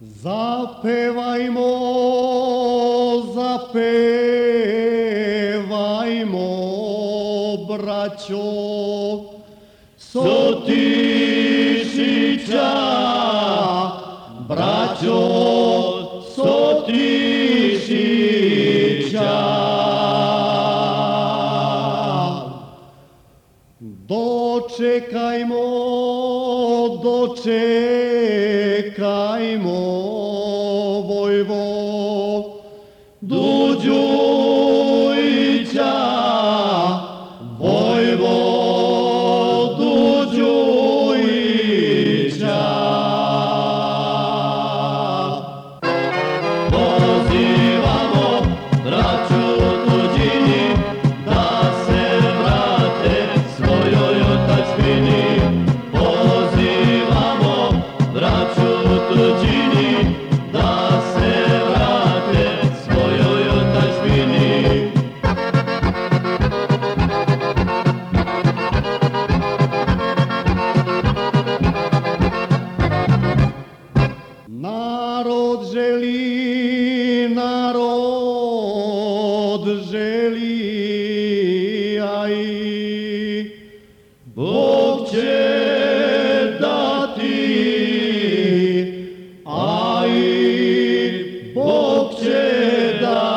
Zapevajmo, zapevajmo, braćo, Sotišića, braćo, Sotišića. Dočekajmo, dočekajmo, 界も。želi narod, želi, aj Bog će dati, aj Bog će dati.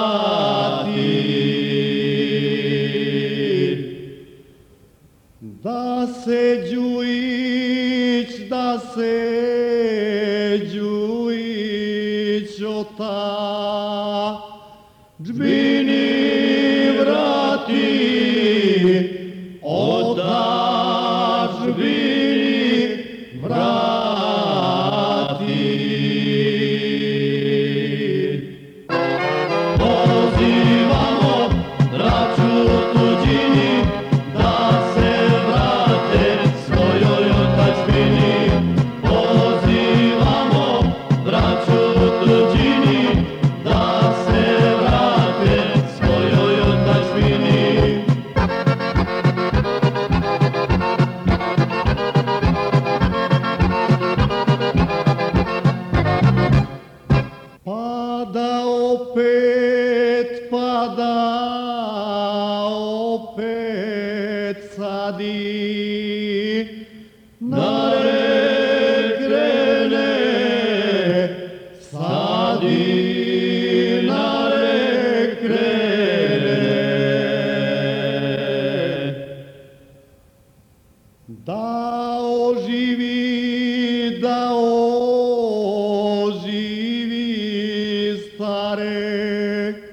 Da se đuji Drzwi Hope Hare.